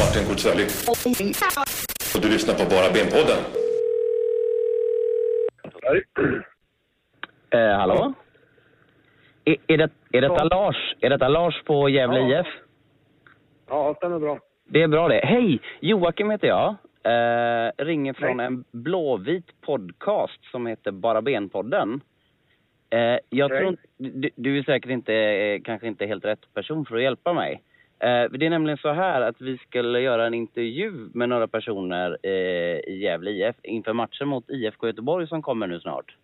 Martin Kotsali. Och du lyssnar på Bara Ben-podden. Eh, hallå? Är, är, det, är detta Lars? Är detta Lars på Gävle Ja. IF? Ja, stämmer bra. Det är bra det. Hej! Joakim heter jag. Eh, ringer från Hej. en blåvit podcast som heter Bara Ben-podden. Eh, jag Okej. tror inte, du, du är säkert inte, eh, kanske inte helt rätt person för att hjälpa mig. Eh, det är nämligen så här att vi skulle göra en intervju med några personer eh, i Gävle IF inför matchen mot IFK Göteborg som kommer nu snart.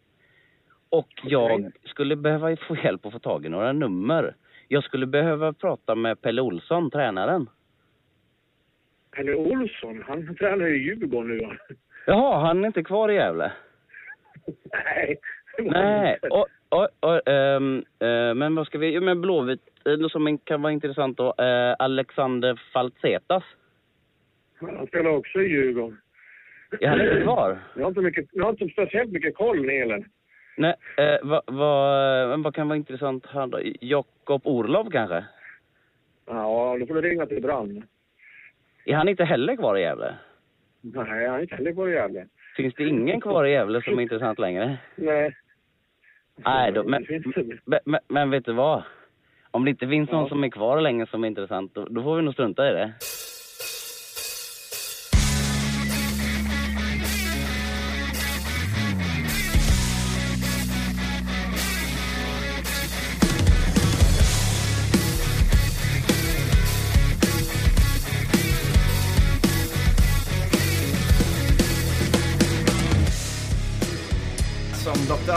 Och jag skulle behöva få hjälp att få tag i några nummer. Jag skulle behöva prata med Pelle Olsson, tränaren. Pelle Olsson, han tränar ju i Djurgården nu va? Jaha, han är inte kvar i Gävle? Nej. Nej, och, och, och, ehm, eh, men vad ska vi, jo, men Blåvitt, eh, något som kan vara intressant då, eh, Alexander Faltsetas. Han spelar också i Djurgården. Är han inte kvar? Jag har inte, mycket, jag har inte speciellt mycket koll, Nelen. Nej, eh, vad, men vad kan vara intressant här då? Jakob Orlov kanske? Ja, då får du ringa till Brand. Är han inte heller kvar i Gävle? Nej, han är inte heller kvar i Gävle. Finns det ingen kvar i Gävle som är intressant längre? Nej. Nej, då, men, men, men vet du vad? Om det inte finns någon Ja. som är kvar länge som är intressant, då, då får vi nog strunta i det.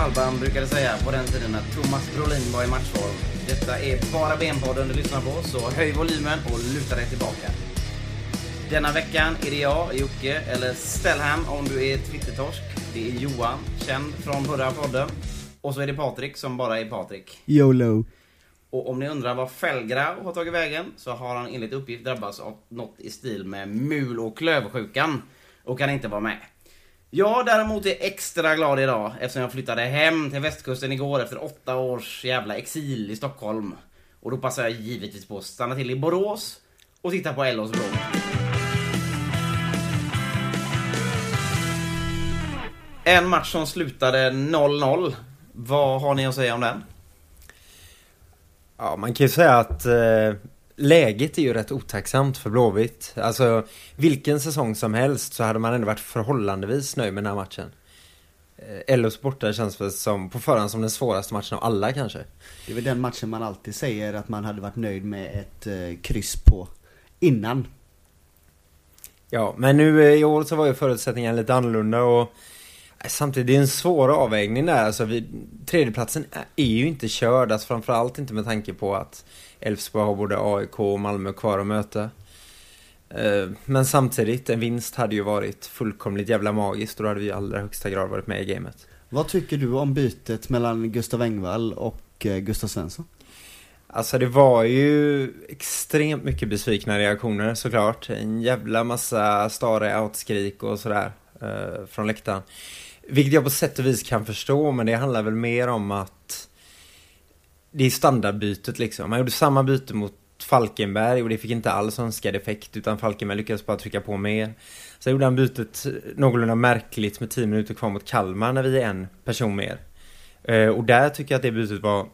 Alban brukade säga på den tiden när Thomas Brolin var i matchform. Detta är bara benpodden du lyssnar på, så höj volymen och luta dig tillbaka. Denna veckan är det jag, Jocke, eller Stellham om du är Twittertorsk. Det är Johan, känd från förra podden. Och så är det Patrik som bara är Patrik. YOLO. Och om ni undrar vad Fällgrav har tagit vägen så har han enligt uppgift drabbats av något i stil med mul och klövsjukan och kan inte vara med. Jag däremot är extra glad idag eftersom jag flyttade hem till västkusten igår efter åtta års jävla exil i Stockholm. Och då passar jag givetvis på att stanna till i Borås och titta på Ellos blå. En match som slutade 0-0. Vad har ni att säga om den? Ja, man kan ju säga att eh, läget är ju rätt otacksamt för Blåvitt. Alltså, vilken säsong som helst så hade man ändå varit förhållandevis nöjd med den här matchen. Eh, Ellos borta känns väl som, på förhand som den svåraste matchen av alla kanske. Det är väl den matchen man alltid säger att man hade varit nöjd med ett eh, kryss på innan. Ja, men nu eh, i år så var ju förutsättningarna lite annorlunda och eh, samtidigt, det är en svår avvägning där. Alltså, vi, tredjeplatsen är, är ju inte körd, alltså framförallt inte med tanke på att Elfsborg har både AIK och Malmö kvar att möta. Eh, Men samtidigt, en vinst hade ju varit fullkomligt jävla magiskt och då hade vi i allra högsta grad varit med i gamet. Vad tycker du om bytet mellan Gustav Engvall och eh, Gustav Svensson? Alltså det var ju extremt mycket besvikna reaktioner såklart. En jävla massa stare outskrik och sådär eh, från läktaren. Vilket jag på sätt och vis kan förstå, men det handlar väl mer om att det är standardbytet liksom. Man gjorde samma byte mot Falkenberg och det fick inte alls önskad effekt utan Falkenberg lyckades bara trycka på mer. Sen gjorde han bytet någorlunda märkligt med 10 minuter kvar mot Kalmar när vi är en person mer. Eh, och där tycker jag att det bytet var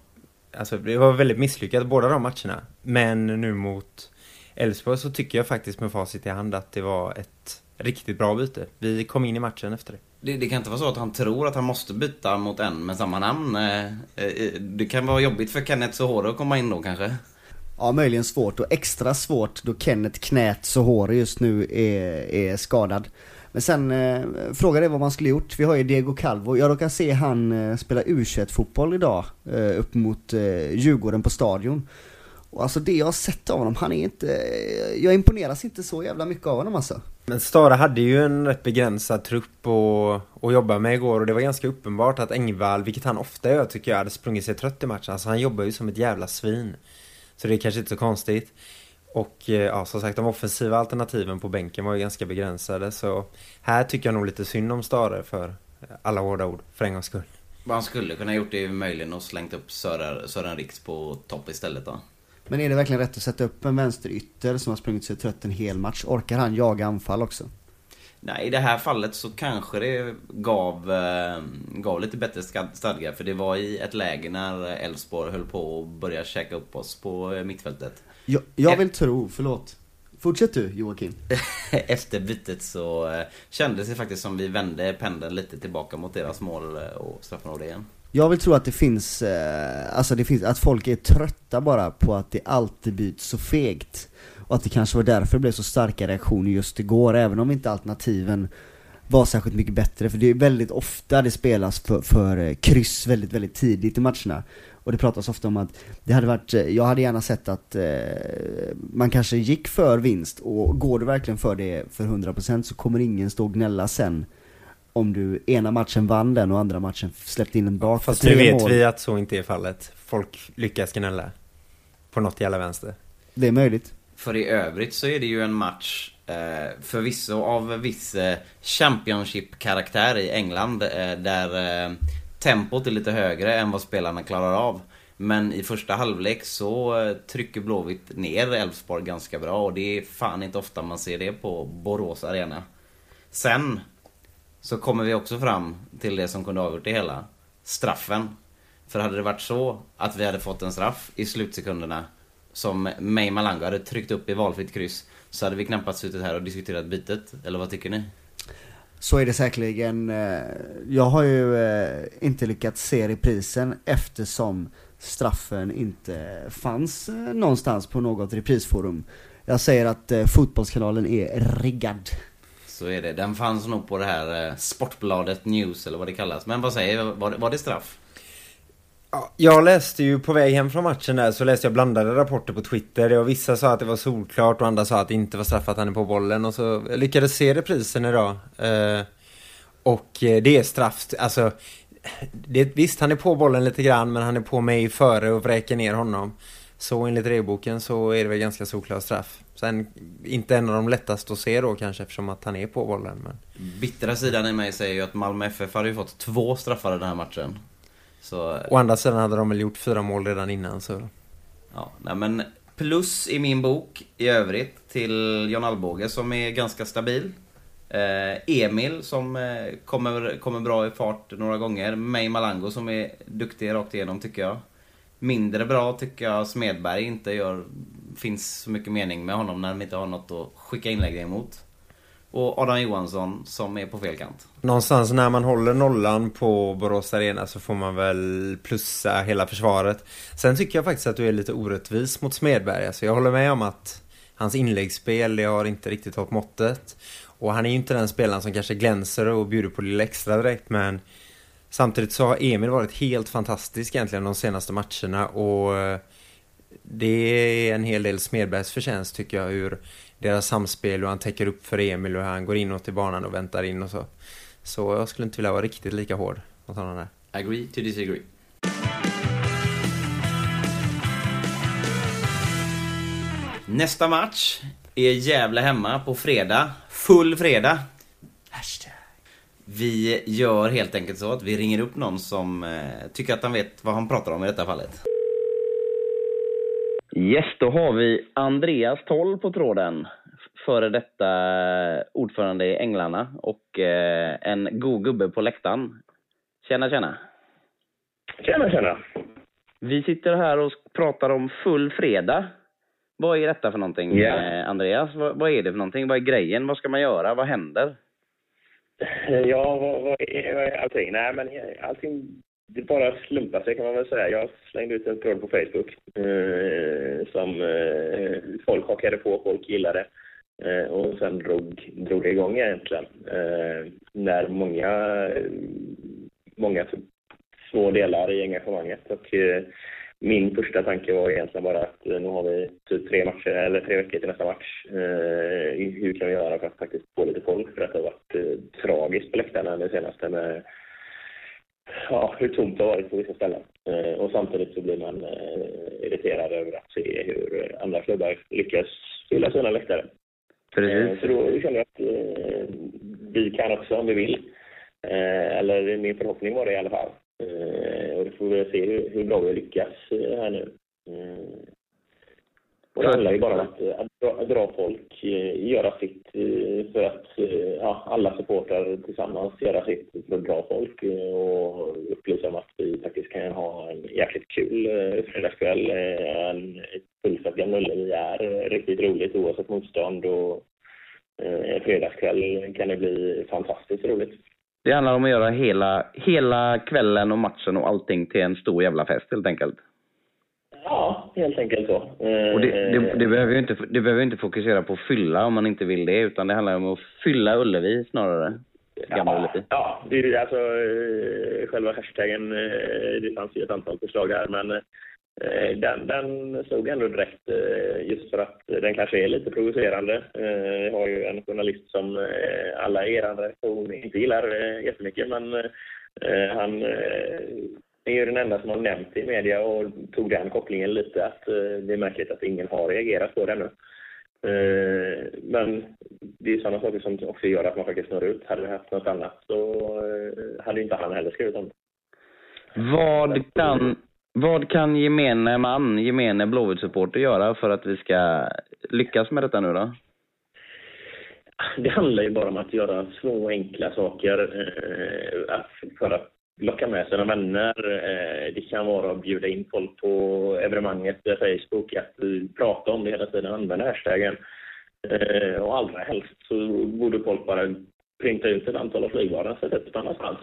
Alltså det var väldigt misslyckat båda de matcherna. Men nu mot Elfsborg så tycker jag faktiskt med facit i hand att det var ett riktigt bra byte. Vi kom in i matchen efter det. Det, det kan inte vara så att han tror att han måste byta mot en med samma namn. Eh, eh, eh, det kan vara jobbigt för Kenneth Sohoro att komma in då kanske. Ja, möjligen svårt och extra svårt då Kenneth Knät Sohori just nu är, är skadad. Men sen, eh, frågan är vad man skulle gjort. Vi har ju Diego Calvo. Jag råkar se han eh, spela u fotboll idag eh, upp mot eh, Djurgården på stadion. Och alltså det jag har sett av honom, han är inte, eh, jag imponeras inte så jävla mycket av honom alltså. Men Stara hade ju en rätt begränsad trupp att, att jobba med igår och det var ganska uppenbart att Engvall, vilket han ofta gör tycker jag, hade sprungit sig trött i matchen. Alltså han jobbar ju som ett jävla svin. Så det är kanske inte så konstigt. Och eh, ja, som sagt, de offensiva alternativen på bänken var ju ganska begränsade. Så här tycker jag nog lite synd om Stare för alla hårda ord, för en gångs skull. Vad han skulle kunna gjort är ju möjligen att slängt upp Sören, Sören Riks på topp istället då. Men är det verkligen rätt att sätta upp en vänsterytter som har sprungit sig trött en hel match? Orkar han jaga anfall också? Nej, i det här fallet så kanske det gav, eh, gav lite bättre stadga. För det var i ett läge när Elfsborg höll på att börja käka upp oss på eh, mittfältet. Jag, jag vill tro, förlåt. Fortsätt du Joakim. Efter bytet så eh, kändes det faktiskt som vi vände pendeln lite tillbaka mot deras mål och straffområde igen. Jag vill tro att det finns, eh, alltså det finns, att folk är trötta bara på att det alltid byts så fegt. Och att det kanske var därför det blev så starka reaktioner just igår, även om inte alternativen var särskilt mycket bättre. För det är väldigt ofta det spelas för, för eh, kryss väldigt, väldigt tidigt i matcherna. Och det pratas ofta om att det hade varit, eh, jag hade gärna sett att eh, man kanske gick för vinst och går du verkligen för det för 100% så kommer ingen stå och gnälla sen om du ena matchen vann den och andra matchen släppte in en bak för Fast nu vet mål. vi att så inte är fallet. Folk lyckas gnälla. På något jävla vänster. Det är möjligt. För i övrigt så är det ju en match eh, förvisso av viss eh, Championship-karaktär i England eh, där eh, tempot är lite högre än vad spelarna klarar av. Men i första halvlek så eh, trycker Blåvitt ner Elfsborg ganska bra och det är fan inte ofta man ser det på Borås Arena. Sen så kommer vi också fram till det som kunde ha avgjort det hela. Straffen. För hade det varit så att vi hade fått en straff i slutsekunderna som May Malanga hade tryckt upp i valfritt kryss så hade vi knappast suttit här och diskuterat bytet. Eller vad tycker ni? Så är det säkerligen. Eh, jag har ju eh, inte lyckats se reprisen eftersom straffen inte fanns eh, någonstans på något reprisforum. Jag säger att Fotbollskanalen är riggad. Så är det. Den fanns nog på det här eh, Sportbladet News eller vad det kallas. Men vad säger var, var det straff? Jag läste ju på väg hem från matchen där så läste jag blandade rapporter på Twitter. Och vissa sa att det var solklart och andra sa att det inte var straff att han är på bollen. Och så jag lyckades se reprisen idag. Eh, och eh, det är straff. Alltså, det, visst han är på bollen lite grann men han är på mig före och vräker ner honom. Så enligt regelboken så är det väl ganska solklar straff. Sen inte en av de lättaste att se då kanske eftersom att han är på bollen. Men... Bittra sidan i mig säger ju att Malmö FF hade ju fått två straffar i den här matchen. Så, Å andra sidan hade de väl gjort fyra mål redan innan så... ja, nej men plus i min bok i övrigt till John Alvbåge som är ganska stabil. Eh, Emil som eh, kommer, kommer bra i fart några gånger. May Malango som är duktig rakt igenom tycker jag. Mindre bra tycker jag Smedberg inte gör. Finns så mycket mening med honom när de inte har något att skicka inlägg emot. Och Adam Johansson som är på fel kant. Någonstans när man håller nollan på Borås Arena så får man väl plussa hela försvaret. Sen tycker jag faktiskt att du är lite orättvis mot Smedberg. Alltså jag håller med om att hans inläggsspel, det har inte riktigt hållit måttet. Och han är ju inte den spelaren som kanske glänser och bjuder på lite extra direkt men Samtidigt så har Emil varit helt fantastisk egentligen de senaste matcherna och eh, det är en hel del Smedbergs förtjänst tycker jag hur deras samspel och han täcker upp för Emil och han går inåt i banan och väntar in och så. Så jag skulle inte vilja vara riktigt lika hård mot honom där. Agree to disagree. Nästa match är Gävle hemma på fredag. Full fredag. Hashtag. Vi gör helt enkelt så att vi ringer upp någon som eh, tycker att han vet vad han pratar om i detta fallet. Yes, då har vi Andreas Toll på tråden. Före detta ordförande i Änglarna och eh, en god gubbe på läktaren. Tjena, tjena. Tjena, tjena. Vi sitter här och pratar om full fredag. Vad är detta för någonting, eh, Andreas? Vad, vad är det för någonting? Vad är grejen? Vad ska man göra? Vad händer? Eh, ja, vad, vad, är, allting? Nej, men eh, allting det bara slumpar sig kan man väl säga. Jag slängde ut en tråd på Facebook eh, som eh, folk hakade på, folk gillade. Eh, och sen drog, drog det igång egentligen. Eh, när många, många små delar i engagemanget. Och, eh, min första tanke var egentligen bara att eh, nu har vi typ tre matcher, eller tre veckor till nästa match. Eh, hur kan vi göra för att faktiskt få lite folk? För att det har varit eh, tragiskt på läktarna det senaste med ja, hur tomt det har varit på vissa ställen. Eh, och samtidigt så blir man eh, irriterad över att se hur andra klubbar lyckas fylla sina läktare. Eh, Precis. Så då kände jag att eh, vi kan också om vi vill. Eh, eller min förhoppning var det i alla fall. Eh, och då får vi se hur, hur bra vi lyckas eh, här nu. Eh, det handlar ju bara om att, att, dra, att dra folk, göra sitt för att ja, alla supportrar tillsammans göra sitt för att dra folk och upplysa om att vi faktiskt kan ha en jäkligt kul fredagskväll. En fullsatt Gamla Ullevi är riktigt roligt oavsett motstånd och en fredagskväll kan det bli fantastiskt roligt. Det handlar om att göra hela, hela kvällen och matchen och allting till en stor jävla fest helt enkelt. Ja, helt enkelt så. Och det, det, det, behöver ju inte, det behöver inte fokusera på att fylla om man inte vill det, utan det handlar om att fylla Ullevi snarare. Ja, ja det är alltså eh, själva hashtaggen, eh, det fanns ju ett antal förslag här men eh, den, den slog ändå direkt eh, just för att den kanske är lite provocerande. Eh, Jag har ju en journalist som eh, alla i er redaktion inte gillar eh, jättemycket men eh, han eh, är ju den enda som har nämnt i media och tog den kopplingen lite att eh, det är märkligt att ingen har reagerat på det ännu. Eh, Men det är sådana saker som också gör att man faktiskt når ut. Hade vi haft något annat så eh, hade inte han heller skrivit om det. Vad kan, vad kan gemene man, gemene Blåvitt-supporter göra för att vi ska lyckas med detta nu då? Det handlar ju bara om att göra små enkla saker eh, för att locka med sina vänner. Eh, det kan vara att bjuda in folk på evenemanget via Facebook, att prata om det hela tiden, använda hashtaggen. Och allra helst så borde folk bara printa ut ett antal av flygvarorna, sätta upp det annanstans.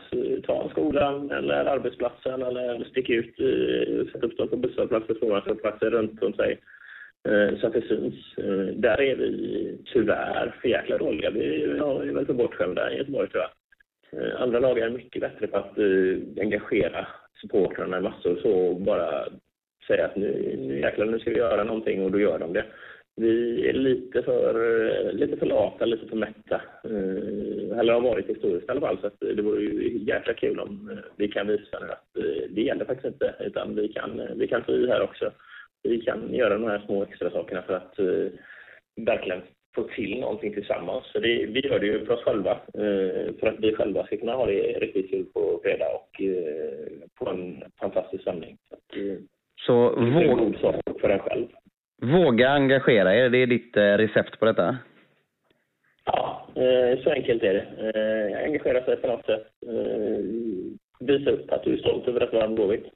Ta Ta skolan eller arbetsplatsen eller sticka ut, och sätta upp dem på busshållplatser, småbarnshållplatser runt om sig. Eh, så att det syns. Eh, där är vi tyvärr för jäkla dåliga. Vi är väl för bortskämda i Göteborg tyvärr. jag. andra lag är mycket bättre på att engagera supportrarna i massor så och bara säga att nu, nu jäklar nu ska vi göra någonting och då gör de det. Vi är lite för, lite för lata, lite för mätta. Eh, eller har varit historiskt i alla fall. Så att det vore ju jäkla kul om eh, vi kan visa nu att eh, det gäller faktiskt inte. Utan vi kan, vi kan få i här också. Vi kan göra de här små extra sakerna för att verkligen få till någonting tillsammans. För det, vi gör det ju för oss själva. För att vi själva ska kunna ha det riktigt kul på fredag och få en fantastisk stämning. Så att, Så våg, för en själv. Våga engagera er, det är ditt eh, recept på detta? Ja, eh, så enkelt är det. Eh, engagera sig på något sätt. Visa upp att du är stolt över att vara en Blåvitt.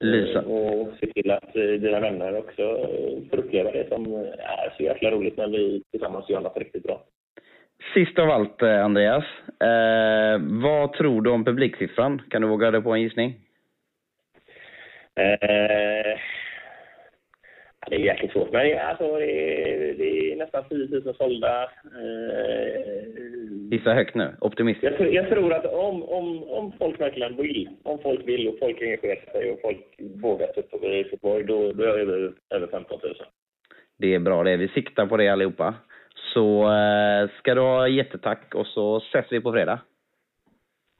Lysa. Och se till att dina vänner också får uppleva det som är så jäkla roligt när vi tillsammans gör något riktigt bra. Sist av allt, Andreas. Eh, vad tror du om publiksiffran? Kan du våga dig på en gissning? Eh, det är jäkligt svårt, men alltså, det, är, det är nästan 10 000 sålda. Eh, Gissa högt nu. Optimistiskt. jag, tror- jag tror att om, om, om folk verkligen vill, om folk vill och folk engagerar sig och folk vågar upp i Göteborg, då, då är vi över 15 000. Det är bra det. Vi siktar på det allihopa. Så eh, ska du ha jättetack och så ses vi på fredag.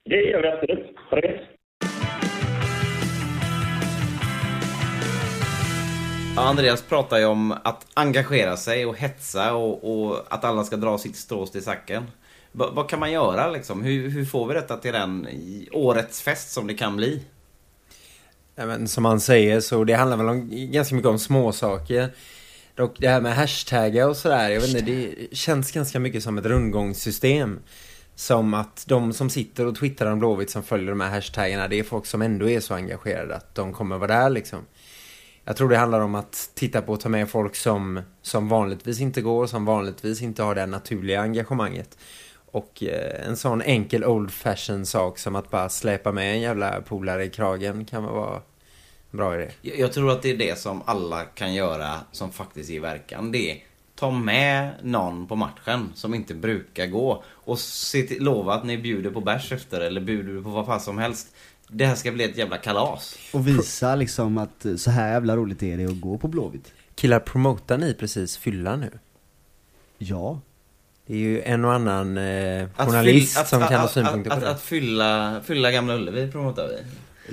Det gör vi absolut. Ha det Andreas pratar ju om att engagera sig och hetsa och, och att alla ska dra sitt strå till sacken. B vad kan man göra liksom? Hur, hur får vi detta till den årets fest som det kan bli? Ja, men som han säger så det handlar väl om, ganska mycket om småsaker. Dock det här med hashtaggar och sådär, jag vet inte, det känns ganska mycket som ett rundgångssystem. Som att de som sitter och twittrar om Blåvitt som följer de här hashtaggarna, det är folk som ändå är så engagerade att de kommer vara där liksom. Jag tror det handlar om att titta på och ta med folk som, som vanligtvis inte går, som vanligtvis inte har det naturliga engagemanget. Och eh, en sån enkel old fashion sak som att bara släpa med en jävla polare i kragen kan vara en bra idé. Jag, jag tror att det är det som alla kan göra som faktiskt ger verkan. Det är ta med någon på matchen som inte brukar gå och se till, lova att ni bjuder på bärs efter eller bjuder på vad fan som helst. Det här ska bli ett jävla kalas. Och visa liksom att eh, så här jävla roligt är det att gå på Blåvitt. Killar, promotar ni precis fylla nu? Ja. Det är ju en och annan eh, journalist fyll- att- som att- kan ha att- synpunkter att, på att, det. att fylla, fylla Gamla Ullevi promotar vi.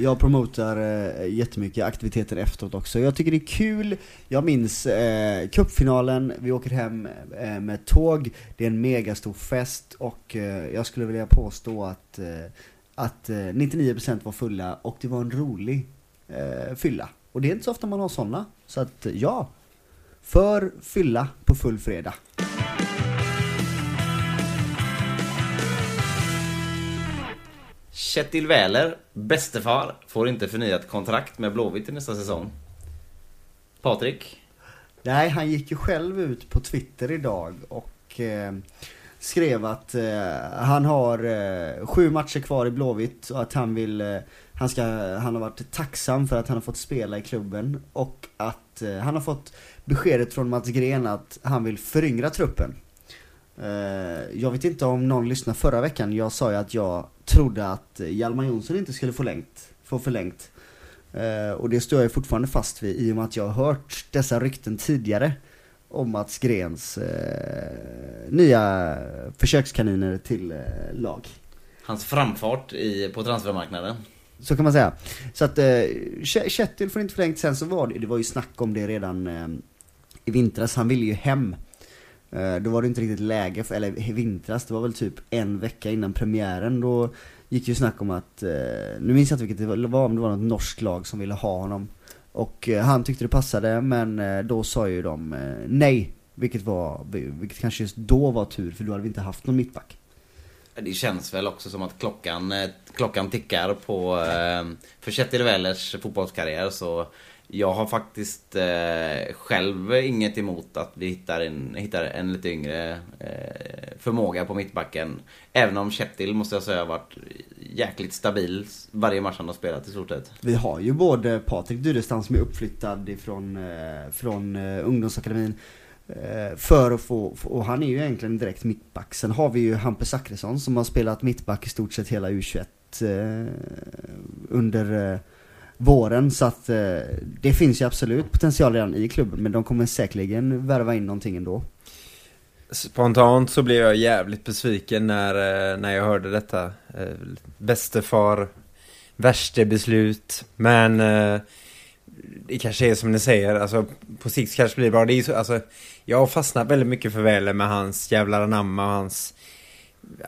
Jag promotar eh, jättemycket aktiviteter efteråt också. Jag tycker det är kul. Jag minns eh, cupfinalen, vi åker hem eh, med tåg. Det är en megastor fest och eh, jag skulle vilja påstå att, eh, att eh, 99% var fulla och det var en rolig eh, fylla. Och det är inte så ofta man har sådana. Så att eh, ja, För fylla på full fredag. Kjetil Wähler, bästefar, får inte förnyat kontrakt med Blåvitt i nästa säsong. Patrik? Nej, han gick ju själv ut på Twitter idag och eh, skrev att eh, han har eh, sju matcher kvar i Blåvitt och att han vill, eh, han, ska, han har varit tacksam för att han har fått spela i klubben och att eh, han har fått beskedet från Mats Gren att han vill föryngra truppen. Eh, jag vet inte om någon lyssnade förra veckan, jag sa ju att jag trodde att eh, Hjalmar Jonsson inte skulle få, längt, få förlängt. Eh, och det står jag fortfarande fast vid i och med att jag har hört dessa rykten tidigare om Mats Grens eh, nya försökskaniner till eh, lag. Hans framfart i, på transfermarknaden. Så kan man säga. Så att eh, Kjetil får inte förlängt, sen så var det, det var ju snack om det redan eh, i vintras, han ville ju hem. Eh, då var det inte riktigt läge, för, eller i vintras, det var väl typ en vecka innan premiären, då gick ju snack om att, eh, nu minns jag inte vilket det var, om det var något norskt lag som ville ha honom. Och eh, han tyckte det passade, men eh, då sa ju de eh, nej. Vilket var, vilket kanske just då var tur, för då hade vi inte haft någon mittback. Det känns väl också som att klockan, klockan tickar på, eh, för Kjetil Wellers fotbollskarriär så jag har faktiskt eh, själv inget emot att vi hittar en, hittar en lite yngre eh, förmåga på mittbacken. Även om Kjetil måste jag säga har varit jäkligt stabil varje match han har spelat i stort sett. Vi har ju både Patrik Dyrestam som är uppflyttad ifrån eh, från eh, ungdomsakademin eh, för att få, och han är ju egentligen direkt mittback. Sen har vi ju Hampus Zachrisson som har spelat mittback i stort sett hela U21 eh, under eh, våren. Så att eh, det finns ju absolut potential redan i klubben men de kommer säkerligen värva in någonting ändå. Spontant så blev jag jävligt besviken när, eh, när jag hörde detta. Eh, bäste far, värste beslut, men eh, det kanske är som ni säger, alltså på sikt kanske blir det bra. Det är så, alltså, jag har fastnat väldigt mycket för Väle med hans jävlar anamma och hans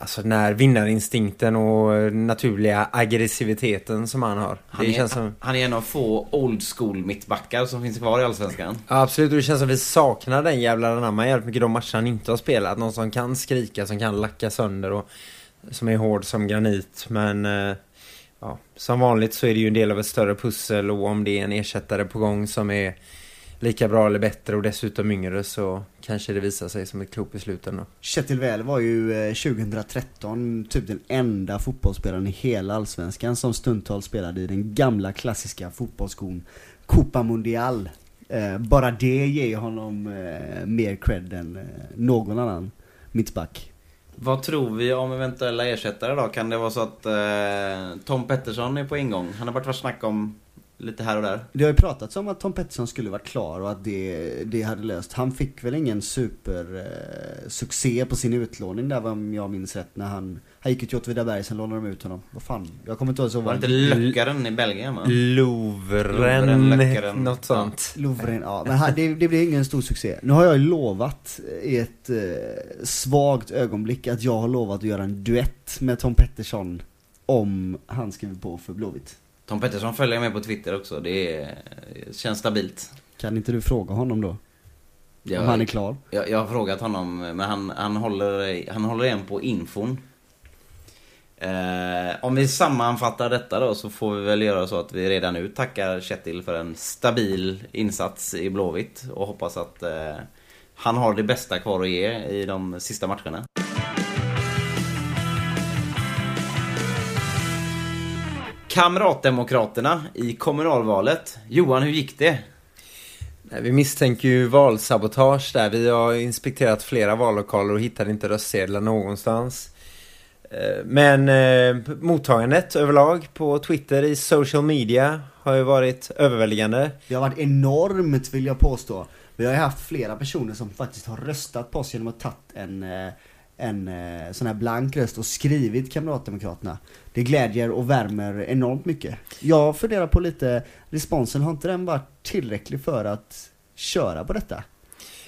Alltså när vinnarinstinkten och naturliga aggressiviteten som han har. Han, det är, känns som... han är en av få old school mittbackar som finns kvar i Allsvenskan. Ja, absolut, och det känns som vi saknar den jävla anamma jävligt mycket de matcher han inte har spelat. Någon som kan skrika, som kan lacka sönder och som är hård som granit. Men eh, ja, som vanligt så är det ju en del av ett större pussel och om det är en ersättare på gång som är lika bra eller bättre och dessutom yngre så kanske det visar sig som ett klokt beslut ändå. Kjetil Wähl var ju 2013 typ den enda fotbollsspelaren i hela Allsvenskan som stundtals spelade i den gamla klassiska fotbollsskon Copa Mundial. Eh, bara det ger honom eh, mer cred än eh, någon annan mittback. Vad tror vi om eventuella ersättare då? Kan det vara så att eh, Tom Pettersson är på ingång? Han har varit varit snack om lite här och där. Det har ju pratats om att Tom Pettersson skulle varit klar och att det, det hade löst. Han fick väl ingen super eh, på sin utlåning där om jag minns rätt när han, han gick till Åtvidaberg sen lånade de ut honom. Vad fan, jag kommer inte ihåg så Var det inte Löckaren i Belgien va? Lovren, Lovren, något sånt. Lovren, ja. Men han, det, det blir ingen stor succé. Nu har jag ju lovat i ett eh, svagt ögonblick att jag har lovat att göra en duett med Tom Pettersson om han skriver på för Blåvitt. Tom Pettersson följer med på Twitter också. Det är, känns stabilt. Kan inte du fråga honom då? Jag, om han är klar? Jag, jag har frågat honom, men han, han, håller, han håller igen på infon. Eh, om vi sammanfattar detta då så får vi väl göra så att vi redan nu tackar Kjetil för en stabil insats i Blåvitt och hoppas att eh, han har det bästa kvar att ge i de sista matcherna. Kamratdemokraterna i kommunalvalet. Johan, hur gick det? Nej, Vi misstänker ju valsabotage där. Vi har inspekterat flera vallokaler och hittade inte röstsedlar någonstans. Eh, Men eh, mottagandet överlag på Twitter i social media har ju varit överväldigande. Det har varit enormt vill jag påstå. Vi har ju haft flera personer som faktiskt har röstat på oss genom att tagit en, eh, en eh, sån här blank röst och skrivit Kamratdemokraterna. Det glädjer och värmer enormt mycket. Jag funderar på lite, responsen har inte den varit tillräcklig för att köra på detta?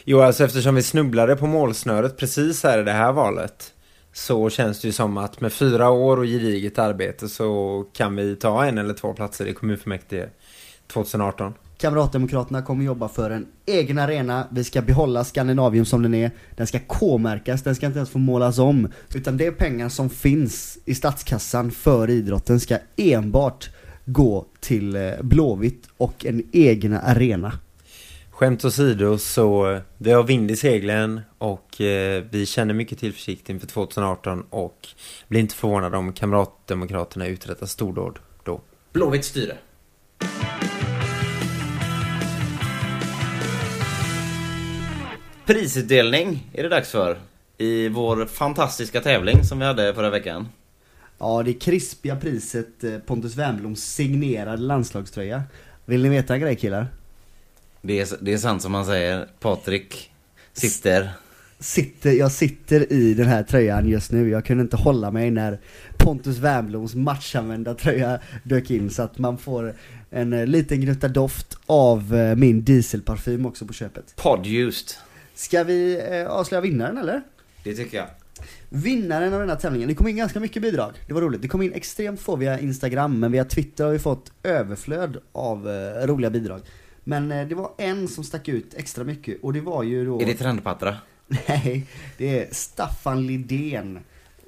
Jo, alltså eftersom vi snubblade på målsnöret precis här i det här valet så känns det ju som att med fyra år och gediget arbete så kan vi ta en eller två platser i kommunfullmäktige 2018. Kamratdemokraterna kommer jobba för en egen arena, vi ska behålla Skandinavium som den är, den ska K-märkas, den ska inte ens få målas om. Utan det pengar som finns i statskassan för idrotten ska enbart gå till eh, Blåvitt och en egen arena. Skämt åsido så eh, vi har vind i seglen och eh, vi känner mycket tillförsikt inför 2018 och blir inte förvånade om Kamratdemokraterna uträttar stordåd då. Blåvitt styre. Prisutdelning är det dags för. I vår fantastiska tävling som vi hade förra veckan. Ja, det krispiga priset eh, Pontus Wernbloms signerade landslagströja. Vill ni veta en grej killar? Det är, det är sant som man säger. Patrik sitter. Sitter, jag sitter i den här tröjan just nu, jag kunde inte hålla mig när Pontus Wernbloms matchanvända tröja dök in så att man får en eh, liten gnutta doft av eh, min dieselparfym också på köpet. Podused. Ska vi eh, avslöja vinnaren eller? Det tycker jag. Vinnaren av den här tävlingen, det kom in ganska mycket bidrag. Det var roligt. Det kom in extremt få via Instagram, men via Twitter har vi fått överflöd av eh, roliga bidrag. Men eh, det var en som stack ut extra mycket och det var ju då... Är det Trendpattra? Nej, det är Staffan Lidén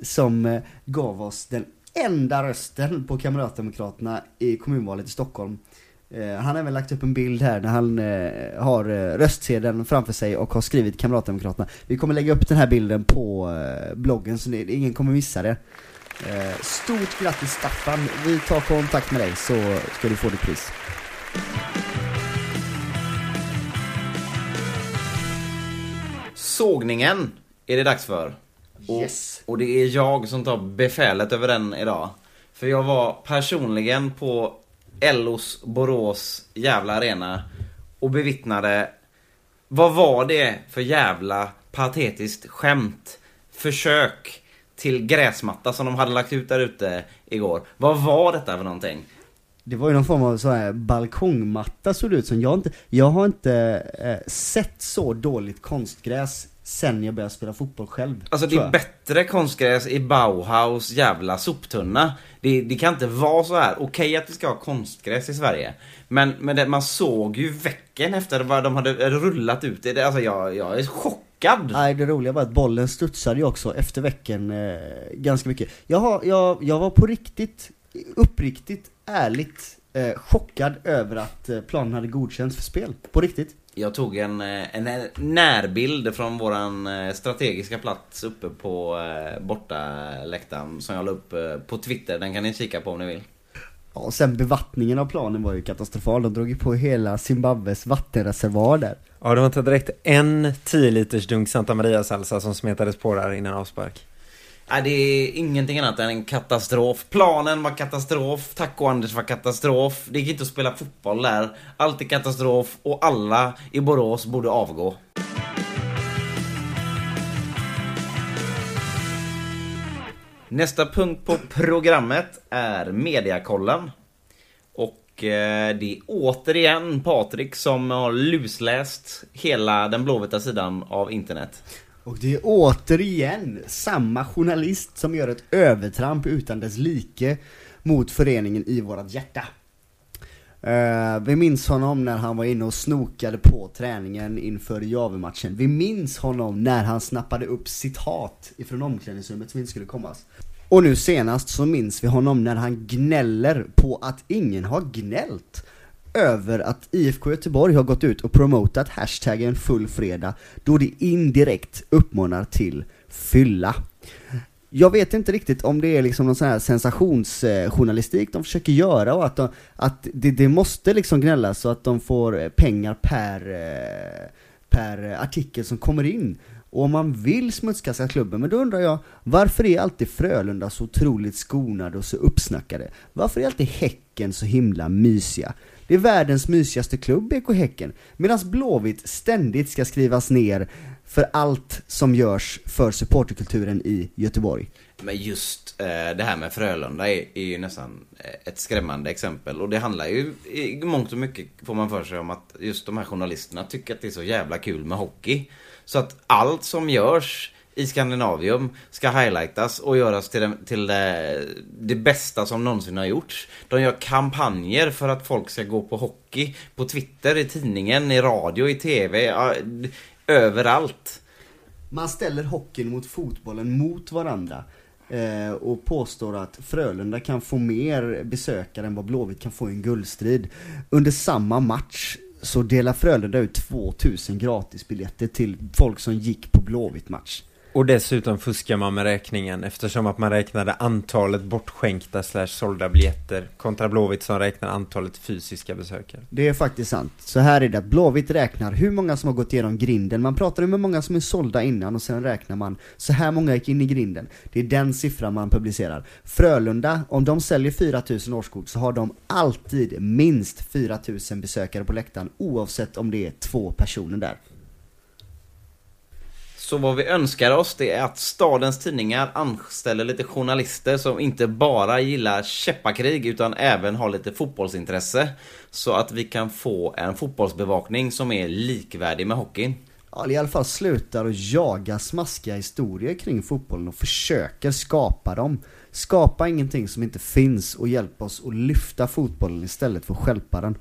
som eh, gav oss den enda rösten på Kamratdemokraterna i kommunvalet i Stockholm. Eh, Han har även lagt upp en bild här när han eh, har eh, röstsedeln framför sig och har skrivit Kamratdemokraterna. Vi kommer lägga upp den här bilden på eh, bloggen så ingen kommer missa det. Eh, Stort grattis Staffan, vi tar kontakt med dig så ska du få ditt pris. Sågningen är det dags för. Och, Yes. och det är jag som tar befälet över den idag. För jag var personligen på Ellos Borås jävla arena och bevittnade vad var det för jävla patetiskt skämt, försök till gräsmatta som de hade lagt ut där ute igår. Vad var detta för någonting? Det var ju någon form av så här balkongmatta såg det ut som. Jag har inte, jag har inte eh, sett så dåligt konstgräs sen jag började spela fotboll själv. Alltså det är bättre konstgräs i Bauhaus jävla soptunna. Det, det kan inte vara så här. Okej att vi ska ha konstgräs i Sverige. Men, men det, man såg ju väcken efter vad de hade rullat ut det. Alltså jag, jag är chockad. Nej, det roliga var att bollen studsade ju också efter veckan eh, ganska mycket. Jag, har, jag, jag var på riktigt, uppriktigt, ärligt eh, chockad över att eh, planen hade godkänts för spel. På riktigt. Jag tog en, eh, en närbild från våran eh, strategiska plats uppe på eh, bortaläktaren som jag la upp på Twitter. Den kan ni kika på om ni vill. Ja, och sen bevattningen av planen var ju katastrofal. De drog ju på hela Zimbabwes vattenreservoar där. Ja, det var inte direkt en 10 liters dunk Santa Maria salsa som smetades på där innan avspark. Nej, det är ingenting annat än en katastrof. Planen var katastrof, Taco Anders var katastrof. Det gick inte att spela fotboll där. Allt är katastrof och alla i Borås borde avgå. Nästa punkt på programmet är Mediakollen. Och eh, det är återigen Patrik som har lusläst hela den blåvita sidan av internet. Och det är återigen samma journalist som gör ett övertramp utan dess like mot föreningen i vårat hjärta. Uh, vi minns honom när han var inne och snokade på träningen inför Jave-matchen. Vi minns honom när han snappade upp citat ifrån omklädningsrummet som inte skulle kommas. Och nu senast så minns vi honom när han gnäller på att ingen har gnällt över att IFK Göteborg har gått ut och promotat hashtaggen FullFredag då det indirekt uppmanar till fylla. Jag vet inte riktigt om det är liksom någon sån här sensationsjournalistik de försöker göra och att, de, att det, det måste liksom gnällas så att de får pengar per, eh, per artikel som kommer in. Och om man vill smutskasta klubben, men då undrar jag, varför är alltid Frölunda så otroligt skonade och så uppsnackade? Varför är alltid Häcken så himla mysiga? Det är världens mysigaste klubb, BK Häcken, medan Blåvitt ständigt ska skrivas ner för allt som görs för supporterkulturen i Göteborg. Men just eh, det här med Frölunda är, är ju nästan eh, ett skrämmande exempel. Och det handlar ju i mångt och mycket, får man för sig, om att just de här journalisterna tycker att det är så jävla kul med hockey. Så att allt som görs i Skandinavium ska highlightas och göras till, det, till det, det bästa som någonsin har gjorts. De gör kampanjer för att folk ska gå på hockey, på Twitter, i tidningen, i radio, i TV, ja, överallt. Man ställer hockeyn mot fotbollen mot varandra. Eh, och påstår att Frölunda kan få mer besökare än vad Blåvitt kan få i en guldstrid. Under samma match så delar Frölunda ut 2000 gratisbiljetter till folk som gick på Blåvitt-match. Och dessutom fuskar man med räkningen eftersom att man räknade antalet bortskänkta slash sålda biljetter kontra Blåvitt som räknar antalet fysiska besökare. Det är faktiskt sant. Så här är det Blåvitt räknar hur många som har gått igenom grinden. Man pratar om hur många som är sålda innan och sen räknar man så här många gick in i grinden. Det är den siffran man publicerar. Frölunda, om de säljer 4000 årskort så har de alltid minst 4000 besökare på läktaren oavsett om det är två personer där. Så vad vi önskar oss det är att stadens tidningar anställer lite journalister som inte bara gillar käppakrig utan även har lite fotbollsintresse. Så att vi kan få en fotbollsbevakning som är likvärdig med hockeyn. Ja, i alla fall slutar att jaga smaskiga historier kring fotbollen och försöker skapa dem. Skapa ingenting som inte finns och hjälp oss att lyfta fotbollen istället för att stjälpa den.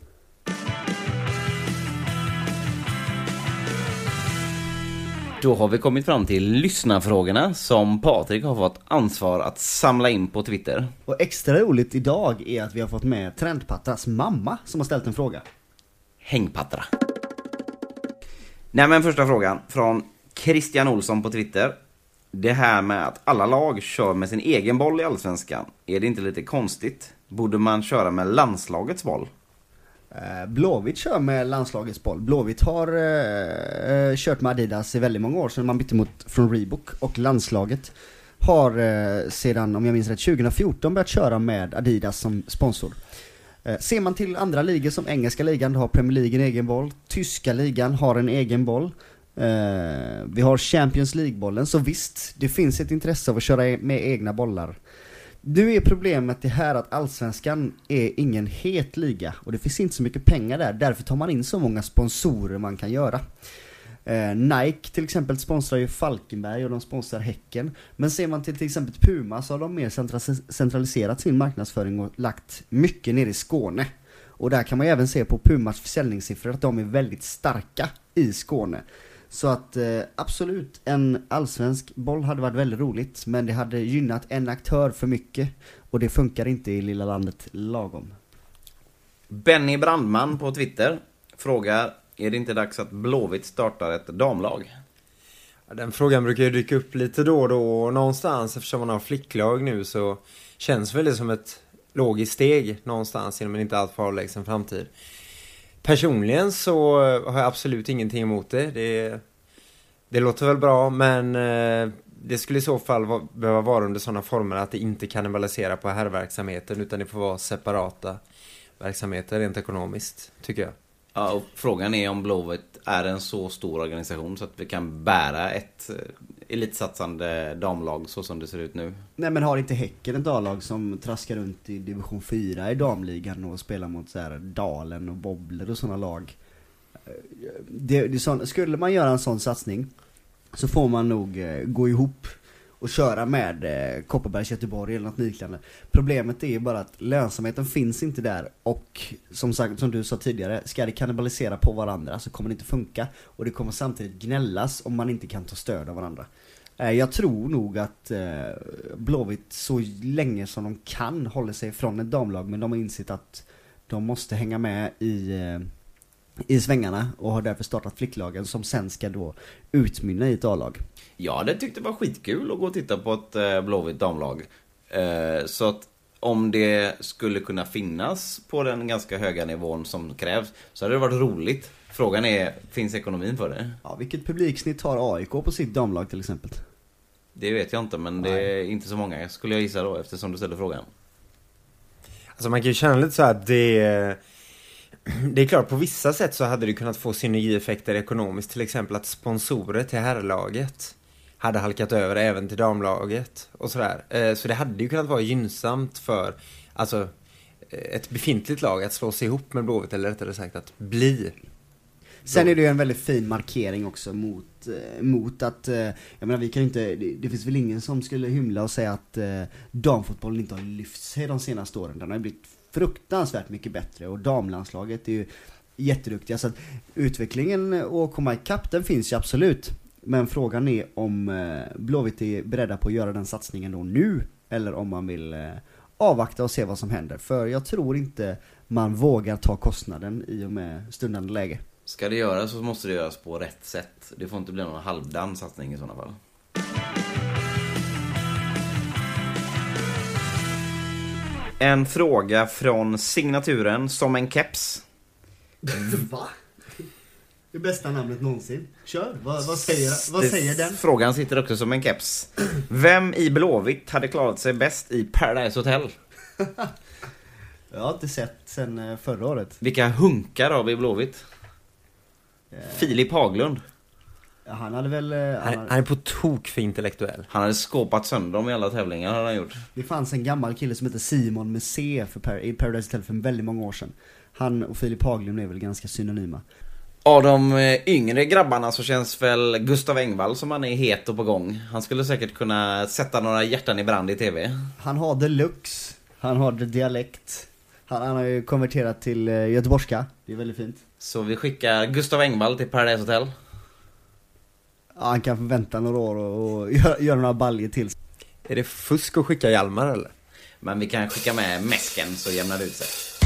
Då har vi kommit fram till lyssnarfrågorna som Patrik har fått ansvar att samla in på Twitter. Och extra roligt idag är att vi har fått med Trendpattas mamma som har ställt en fråga. Hängpattra. Nej men första frågan från Christian Olsson på Twitter. Det här med att alla lag kör med sin egen boll i Allsvenskan. Är det inte lite konstigt? Borde man köra med landslagets boll? Eh, Blåvitt kör med landslagets boll. Blåvitt har eh, eh, kört med Adidas i väldigt många år sedan man bytte mot från Reebok och landslaget har eh, sedan, om jag minns rätt, 2014 börjat köra med Adidas som sponsor. Eh, ser man till andra ligor som engelska ligan, då har Premier League en egen boll. Tyska ligan har en egen boll. Eh, vi har Champions League-bollen, så visst, det finns ett intresse av att köra e- med egna bollar. Nu är problemet det här att Allsvenskan är ingen het liga och det finns inte så mycket pengar där, därför tar man in så många sponsorer man kan göra. Eh, Nike till exempel sponsrar ju Falkenberg och de sponsrar Häcken. Men ser man till till exempel Puma så har de mer centraliserat sin marknadsföring och lagt mycket ner i Skåne. Och där kan man ju även se på Pumas försäljningssiffror att de är väldigt starka i Skåne. Så att eh, absolut, en allsvensk boll hade varit väldigt roligt, men det hade gynnat en aktör för mycket. Och det funkar inte i lilla landet lagom. Benny Brandman på Twitter frågar Är det inte dags att Blåvitt startar ett damlag? Den frågan brukar ju dyka upp lite då och då och någonstans eftersom man har flicklag nu så känns väl det som ett logiskt steg någonstans inom en inte alltför avlägsen framtid. Personligen så har jag absolut ingenting emot det. Det, det låter väl bra men eh, det skulle i så fall va- behöva vara under sådana former att det inte kannibaliserar på herrverksamheten utan det får vara separata verksamheter rent ekonomiskt, tycker jag. Ja, och frågan är om Blåvitt är en så stor organisation så att vi kan bära ett eh, elitsatsande damlag så som det ser ut nu. Nej men har inte Häcken ett A-lag som traskar runt i division 4 i damligan och spelar mot så här Dalen och Bobbler och sådana lag? Eh, det, det skulle man göra en sån satsning så får man nog eh, gå ihop och köra med eh, Kopparbergs Göteborg eller något liknande. Problemet är ju bara att lönsamheten finns inte där och som sagt, som du sa tidigare, ska det kannibalisera på varandra så kommer det inte funka och det kommer samtidigt gnällas om man inte kan ta stöd av varandra. Eh, Jag tror nog att eh, Blåvitt så länge som de kan håller sig från ett damlag men de har insett att de måste hänga med i, eh, i svängarna och har därför startat flicklagen som sen ska då utmynna i ett A-lag. Jag hade tyckt det var skitkul att gå och titta på ett eh, Blåvitt damlag. Eh, Så att om det skulle kunna finnas på den ganska höga nivån som krävs så hade det varit roligt. Frågan är, finns ekonomin för det? Ja, vilket publiksnitt har AIK på sitt damlag till exempel? Det vet jag inte men det är inte så många skulle jag gissa då eftersom du ställde frågan. Alltså man kan ju känna lite så här att det... Det är klart, på vissa sätt så hade det kunnat få synergieffekter ekonomiskt. Till exempel att sponsorer till herrlaget hade halkat över även till damlaget och sådär. Eh, Så det hade ju kunnat vara gynnsamt för, alltså, eh, ett befintligt lag att slå sig ihop med Blåvitt, eller rättare sagt att bli Sen är det ju en väldigt fin markering också mot, eh, mot att, jag menar vi kan ju inte, det, finns väl ingen som skulle hymla och säga att damfotbollen inte har lyft sig de senaste åren. Den har ju blivit fruktansvärt mycket bättre och damlandslaget är ju jätteduktiga. Så att utvecklingen och komma ikapp den finns ju absolut. Men frågan är om eh, Blåvitt är beredda på att göra den satsningen då nu, eller om man vill eh, avvakta och se vad som händer. För jag tror inte man vågar ta kostnaden i och med stundande läge. Ska det göras så måste det göras på rätt sätt. Det får inte bli någon halvdan satsning i sådana fall. En fråga från signaturen som en keps. Va? Det bästa namnet någonsin. Kör, vad, vad, säger, vad säger den? Frågan sitter också som en keps. Vem i Blåvitt hade klarat sig bäst i Paradise Hotel? Jag har inte sett sen eh, förra året. Vilka hunkar har vi i Blåvitt? Filip Haglund. Han hade väl... eh, Han, Han han hade, är på tok för intellektuell. Han hade skåpat sönder dem i alla tävlingar hade han gjort. det fanns en gammal kille som hette Simon med C för Par- i Paradise Hotel för väldigt många år sedan. Han och Filip Haglund är väl ganska synonyma. Av de eh, yngre grabbarna så känns väl Gustav Engvall som han är het och på gång. Han skulle säkert kunna sätta några hjärtan i brand i TV. Han har deluxe, han har dialekt. Han, han har ju konverterat till eh, göteborgska, det är väldigt fint. Så vi skickar Gustav Engvall till Paradise Hotel. Ja, han kan vänta några år och, och göra, göra några baljer till. Är det fusk att skicka Hjalmar eller? Men vi kan skicka med Mäsken så jämnar det ut sig.